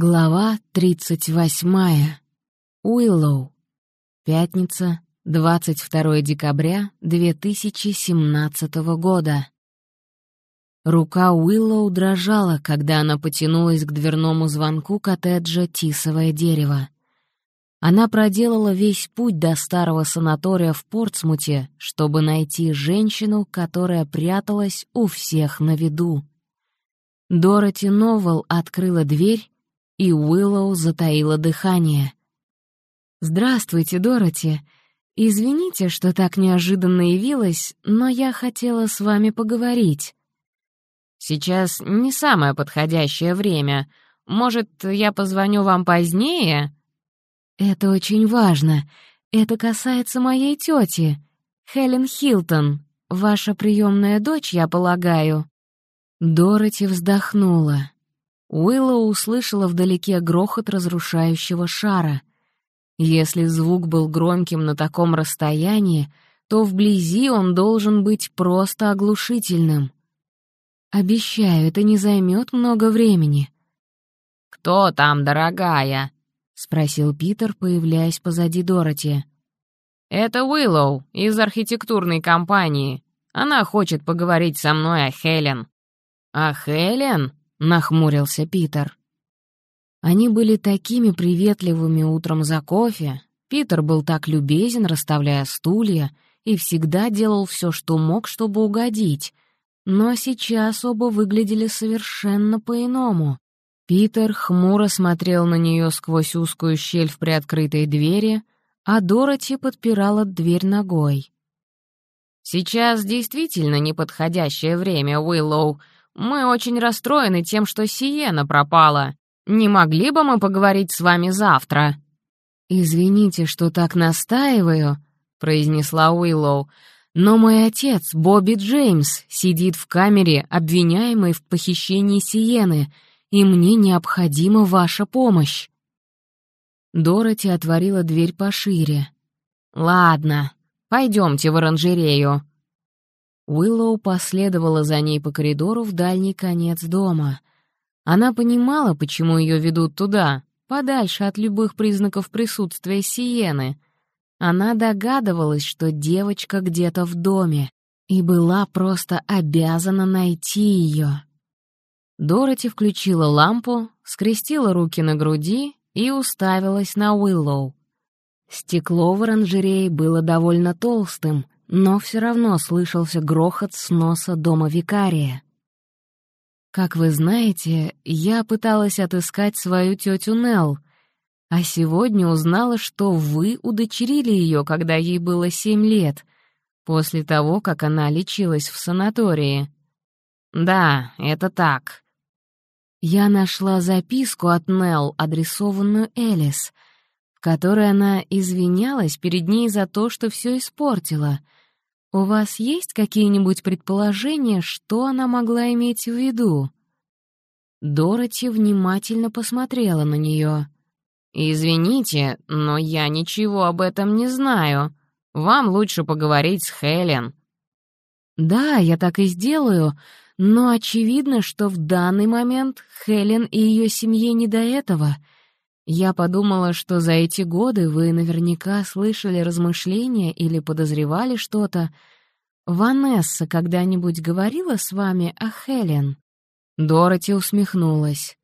Глава 38. Уиллоу. Пятница, 22 декабря 2017 года. Рука Уиллоу дрожала, когда она потянулась к дверному звонку коттеджа «Тисовое дерево». Она проделала весь путь до старого санатория в Портсмуте, чтобы найти женщину, которая пряталась у всех на виду. Дороти Новелл открыла дверь и Уиллоу затаила дыхание. «Здравствуйте, Дороти. Извините, что так неожиданно явилась, но я хотела с вами поговорить». «Сейчас не самое подходящее время. Может, я позвоню вам позднее?» «Это очень важно. Это касается моей тети, Хелен Хилтон, ваша приемная дочь, я полагаю». Дороти вздохнула. Уиллоу услышала вдалеке грохот разрушающего шара. Если звук был громким на таком расстоянии, то вблизи он должен быть просто оглушительным. «Обещаю, это не займет много времени». «Кто там, дорогая?» — спросил Питер, появляясь позади Дороти. «Это Уиллоу из архитектурной компании. Она хочет поговорить со мной о Хелен». «О Хелен?» — нахмурился Питер. Они были такими приветливыми утром за кофе. Питер был так любезен, расставляя стулья, и всегда делал все, что мог, чтобы угодить. Но сейчас оба выглядели совершенно по-иному. Питер хмуро смотрел на нее сквозь узкую щель в приоткрытой двери, а Дороти подпирала дверь ногой. «Сейчас действительно неподходящее время, Уиллоу», мы очень расстроены тем, что Сиена пропала. Не могли бы мы поговорить с вами завтра?» «Извините, что так настаиваю», — произнесла Уиллоу, «но мой отец, Бобби Джеймс, сидит в камере, обвиняемый в похищении Сиены, и мне необходима ваша помощь». Дороти отворила дверь пошире. «Ладно, пойдемте в оранжерею», Уиллоу последовала за ней по коридору в дальний конец дома. Она понимала, почему ее ведут туда, подальше от любых признаков присутствия Сиены. Она догадывалась, что девочка где-то в доме, и была просто обязана найти ее. Дороти включила лампу, скрестила руки на груди и уставилась на Уиллоу. Стекло в оранжерее было довольно толстым — но все равно слышался грохот с носа дома викария. Как вы знаете, я пыталась отыскать свою тетю Нелл, а сегодня узнала, что вы удочерили ее, когда ей было семь лет, после того, как она лечилась в санатории. Да, это так. Я нашла записку от Нелл, адресованную Элис, в которой она извинялась перед ней за то, что все испортила — «У вас есть какие-нибудь предположения, что она могла иметь в виду?» Дороти внимательно посмотрела на нее. «Извините, но я ничего об этом не знаю. Вам лучше поговорить с Хелен». «Да, я так и сделаю, но очевидно, что в данный момент Хелен и ее семье не до этого», я подумала, что за эти годы вы наверняка слышали размышления или подозревали что-то. Ванесса когда-нибудь говорила с вами о Хелен?» Дороти усмехнулась.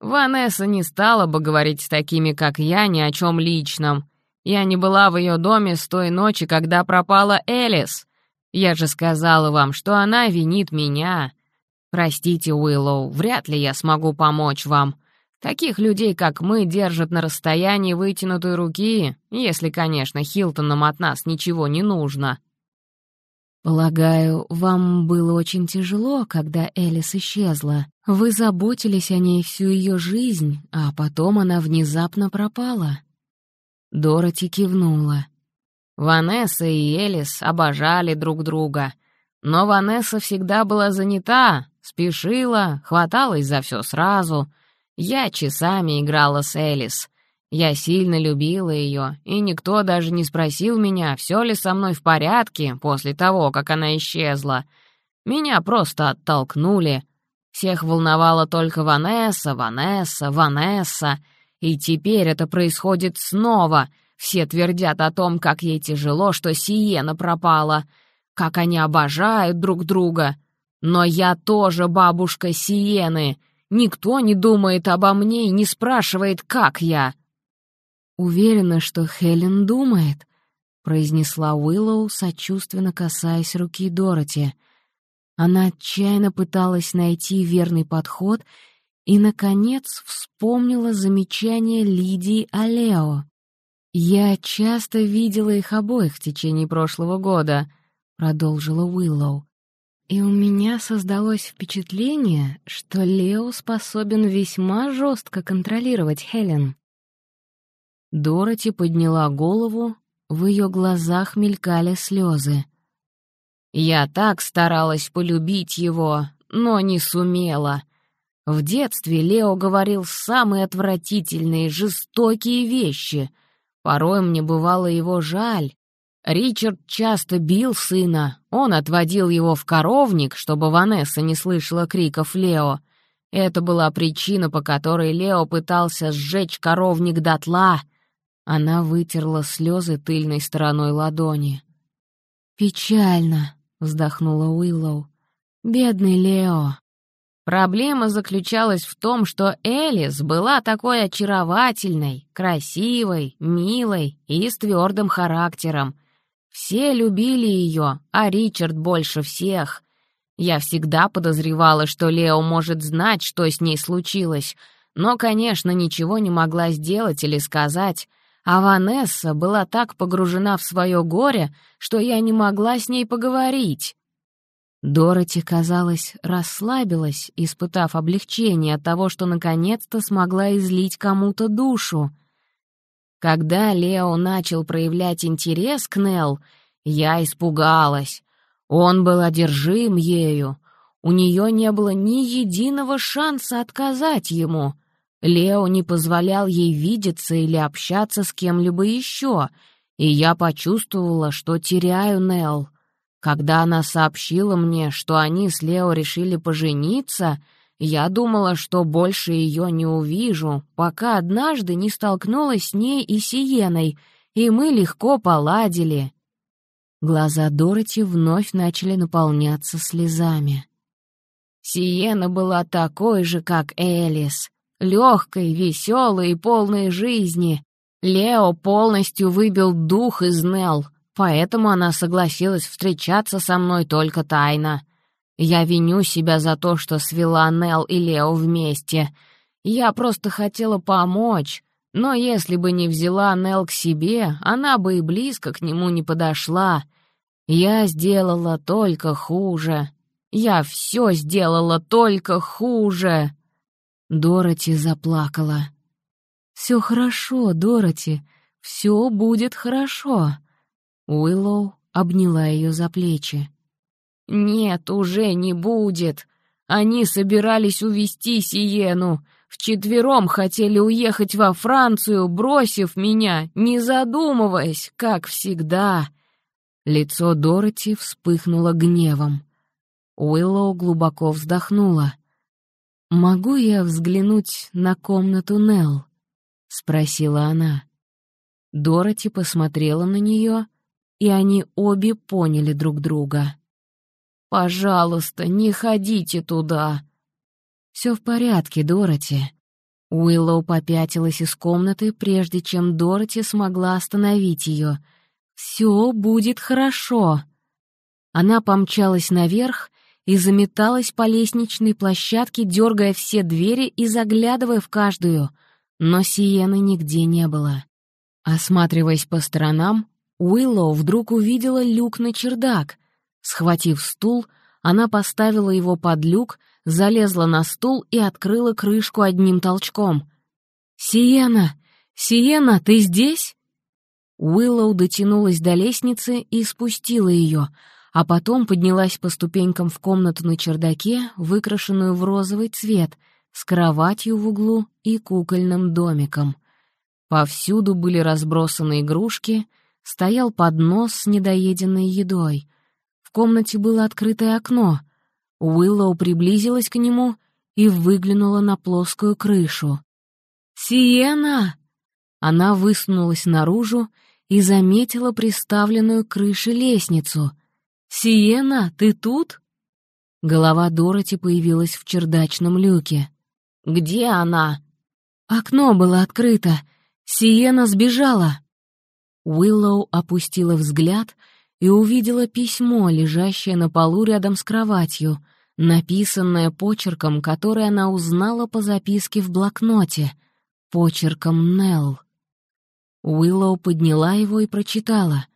«Ванесса не стала бы говорить с такими, как я, ни о чем личном. Я не была в ее доме с той ночи, когда пропала Элис. Я же сказала вам, что она винит меня. Простите, Уиллоу, вряд ли я смогу помочь вам. Таких людей, как мы, держат на расстоянии вытянутой руки, если, конечно, Хилтонам от нас ничего не нужно». «Полагаю, вам было очень тяжело, когда Элис исчезла. Вы заботились о ней всю ее жизнь, а потом она внезапно пропала». Дороти кивнула. Ванесса и Элис обожали друг друга. Но Ванесса всегда была занята, спешила, хваталась за все сразу — я часами играла с Элис. Я сильно любила ее, и никто даже не спросил меня, все ли со мной в порядке после того, как она исчезла. Меня просто оттолкнули. Всех волновала только Ванесса, Ванесса, Ванесса. И теперь это происходит снова. Все твердят о том, как ей тяжело, что Сиена пропала, как они обожают друг друга. Но я тоже бабушка Сиены. Никто не думает обо мне и не спрашивает, как я. «Уверена, что Хелен думает», — произнесла Уиллоу, сочувственно касаясь руки Дороти. Она отчаянно пыталась найти верный подход и, наконец, вспомнила замечание Лидии о Лео. «Я часто видела их обоих в течение прошлого года», — продолжила Уиллоу. «И у меня создалось впечатление, что Лео способен весьма жестко контролировать Хелен». Дороти подняла голову, в ее глазах мелькали слезы. «Я так старалась полюбить его, но не сумела. В детстве Лео говорил самые отвратительные, жестокие вещи. Порой мне бывало его жаль. Ричард часто бил сына, он отводил его в коровник, чтобы Ванесса не слышала криков Лео. Это была причина, по которой Лео пытался сжечь коровник дотла — она вытерла слезы тыльной стороной ладони. «Печально», — вздохнула Уиллоу. «Бедный Лео». Проблема заключалась в том, что Элис была такой очаровательной, красивой, милой и с твердым характером. Все любили ее, а Ричард больше всех. Я всегда подозревала, что Лео может знать, что с ней случилось, но, конечно, ничего не могла сделать или сказать, а Ванесса была так погружена в свое горе, что я не могла с ней поговорить. Дороти, казалось, расслабилась, испытав облегчение от того, что наконец-то смогла излить кому-то душу. Когда Лео начал проявлять интерес к Нелл, я испугалась. Он был одержим ею. У нее не было ни единого шанса отказать ему — Лео не позволял ей видеться или общаться с кем-либо еще, и я почувствовала, что теряю Нелл. Когда она сообщила мне, что они с Лео решили пожениться, я думала, что больше ее не увижу, пока однажды не столкнулась с ней и Сиеной, и мы легко поладили. Глаза Дороти вновь начали наполняться слезами. Сиена была такой же, как Элис легкой, веселой и полной жизни. Лео полностью выбил дух из Нелл, поэтому она согласилась встречаться со мной только тайно. Я виню себя за то, что свела Нелл и Лео вместе. Я просто хотела помочь, но если бы не взяла Нелл к себе, она бы и близко к нему не подошла. Я сделала только хуже. Я все сделала только хуже. Дороти заплакала. «Все хорошо, Дороти, все будет хорошо». Уиллоу обняла ее за плечи. «Нет, уже не будет. Они собирались увезти Сиену. Вчетвером хотели уехать во Францию, бросив меня, не задумываясь, как всегда». Лицо Дороти вспыхнуло гневом. Уиллоу глубоко вздохнула. «Могу я взглянуть на комнату Нелл?» — спросила она. Дороти посмотрела на нее, и они обе поняли друг друга. «Пожалуйста, не ходите туда!» «Все в порядке, Дороти». Уиллоу попятилась из комнаты, прежде чем Дороти смогла остановить ее. «Все будет хорошо». Она помчалась наверх и заметалась по лестничной площадке, дергая все двери и заглядывая в каждую, но Сиены нигде не было. Осматриваясь по сторонам, Уиллоу вдруг увидела люк на чердак. Схватив стул, она поставила его под люк, залезла на стул и открыла крышку одним толчком. «Сиена! Сиена, ты здесь?» Уиллоу дотянулась до лестницы и спустила ее — а потом поднялась по ступенькам в комнату на чердаке, выкрашенную в розовый цвет, с кроватью в углу и кукольным домиком. Повсюду были разбросаны игрушки, стоял поднос с недоеденной едой. В комнате было открытое окно. Уиллоу приблизилась к нему и выглянула на плоскую крышу. «Сиена!» Она высунулась наружу и заметила приставленную к крыше лестницу. «Сиена, ты тут?» Голова Дороти появилась в чердачном люке. «Где она?» «Окно было открыто. Сиена сбежала». Уиллоу опустила взгляд и увидела письмо, лежащее на полу рядом с кроватью, написанное почерком, который она узнала по записке в блокноте, почерком Нелл. Уиллоу подняла его и прочитала.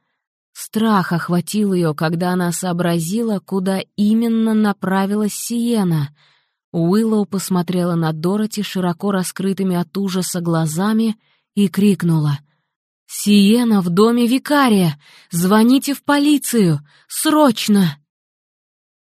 Страх охватил ее, когда она сообразила, куда именно направилась Сиена. Уиллоу посмотрела на Дороти широко раскрытыми от ужаса глазами и крикнула — «Сиена в доме викария! Звоните в полицию! Срочно!»